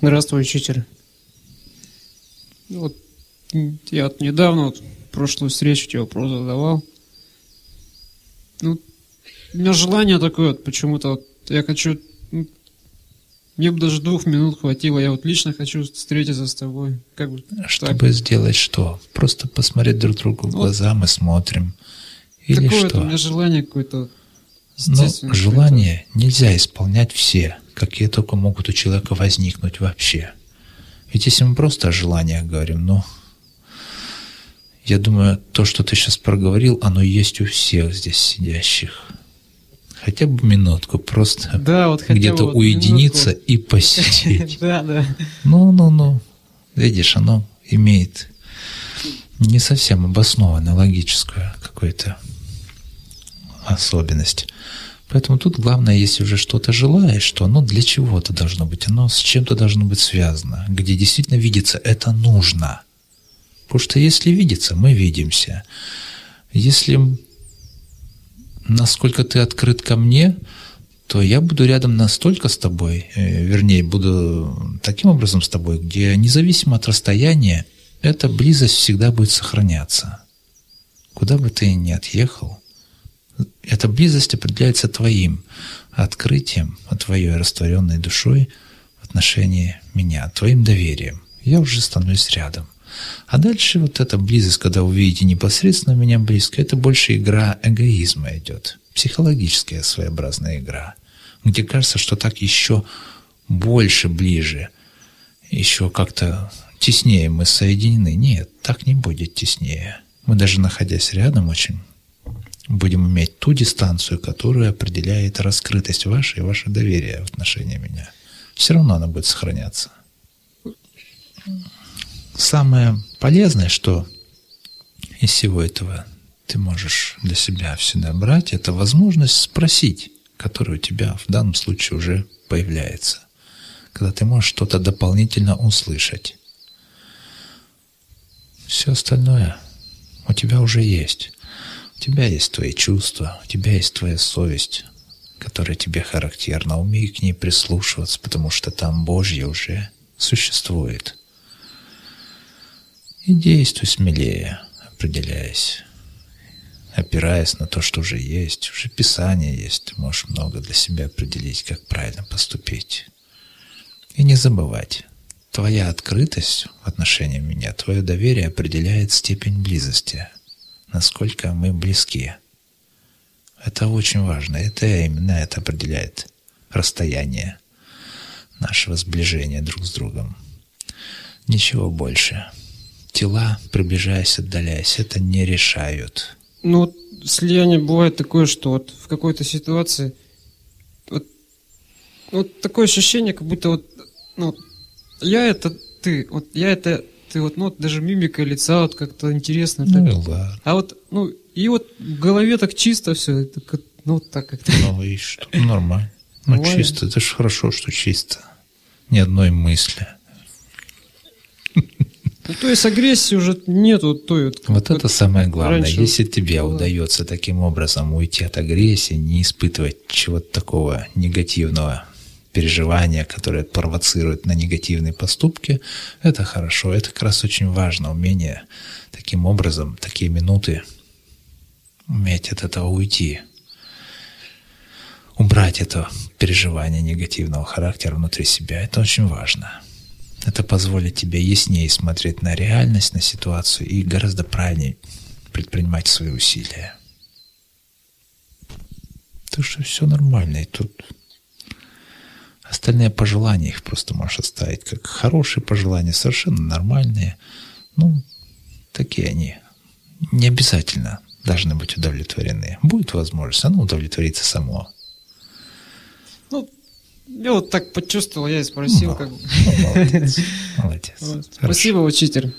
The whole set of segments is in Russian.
Здравствуй, учитель. Вот я вот недавно, вот, прошлую встречу тебе вопрос задавал. Ну, у меня желание такое вот почему-то, вот, я хочу, ну, мне бы даже двух минут хватило, я вот лично хочу встретиться с тобой. Как бы, Чтобы так. сделать что? Просто посмотреть друг другу в глаза, вот. мы смотрим. Или Какое-то что? у меня желание какое-то Но желание нельзя исполнять все, какие только могут у человека возникнуть вообще. Ведь если мы просто о желаниях говорим, ну, я думаю, то, что ты сейчас проговорил, оно есть у всех здесь сидящих. Хотя бы минутку, просто да, вот где-то вот уединиться минутку. и посидеть. Да, да. Ну, ну, ну. Видишь, оно имеет не совсем обоснованную логическую какую-то особенность. Поэтому тут главное, если уже что-то желаешь, что оно для чего-то должно быть, оно с чем-то должно быть связано, где действительно видится это нужно. Потому что если видится, мы видимся. Если насколько ты открыт ко мне, то я буду рядом настолько с тобой, э, вернее, буду таким образом с тобой, где независимо от расстояния, эта близость всегда будет сохраняться. Куда бы ты ни отъехал, эта близость определяется твоим открытием, твоей растворенной душой в отношении меня, твоим доверием. Я уже становлюсь рядом. А дальше вот эта близость, когда вы видите непосредственно меня близко, это больше игра эгоизма идет. Психологическая своеобразная игра, где кажется, что так еще больше ближе, еще как-то теснее мы соединены. Нет, так не будет теснее. Мы даже находясь рядом очень будем иметь ту дистанцию, которая определяет раскрытость вашей и ваше доверие в отношении меня. Все равно она будет сохраняться. Самое полезное, что из всего этого ты можешь для себя всегда брать, это возможность спросить, которая у тебя в данном случае уже появляется. Когда ты можешь что-то дополнительно услышать. Все остальное у тебя уже есть. У тебя есть твои чувства, у тебя есть твоя совесть, которая тебе характерна. Умей к ней прислушиваться, потому что там Божье уже существует. И действуй смелее, определяясь, опираясь на то, что уже есть. Уже Писание есть, ты можешь много для себя определить, как правильно поступить. И не забывать, твоя открытость в отношении меня, твое доверие определяет степень близости – насколько мы близки. Это очень важно. Это именно это определяет расстояние нашего сближения друг с другом. Ничего больше. Тела, приближаясь, отдаляясь, это не решают. Ну, слияние бывает такое, что вот в какой-то ситуации вот, вот такое ощущение, как будто вот ну, я это ты, вот я это ты вот, ну, даже мимика лица вот как-то интересно. Ну, так. ладно. А вот, ну, и вот в голове так чисто все, так, ну, вот так как-то. Ну, и что, нормально. Ну, Нормально. чисто, это же хорошо, что чисто. Ни одной мысли. Ну, то есть агрессии уже нету той вот. Вот это самое главное. Раньше Если тебе было. удается таким образом уйти от агрессии, не испытывать чего-то такого негативного, переживания, которые провоцируют на негативные поступки, это хорошо. Это как раз очень важно, умение таким образом, такие минуты, уметь от этого уйти, убрать это переживание негативного характера внутри себя. Это очень важно. Это позволит тебе яснее смотреть на реальность, на ситуацию и гораздо правильнее предпринимать свои усилия. То, что все нормально, и тут Остальные пожелания их просто можешь оставить как хорошие пожелания, совершенно нормальные. Ну, такие они. Не обязательно должны быть удовлетворены. Будет возможность, оно удовлетворится само. Ну, я вот так почувствовал, я и спросил. Ну, как... ну, молодец. Молодец. Вот. Спасибо, учитель.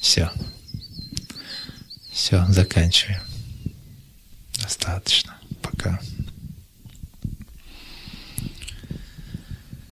Все. Все, заканчиваем. Достаточно.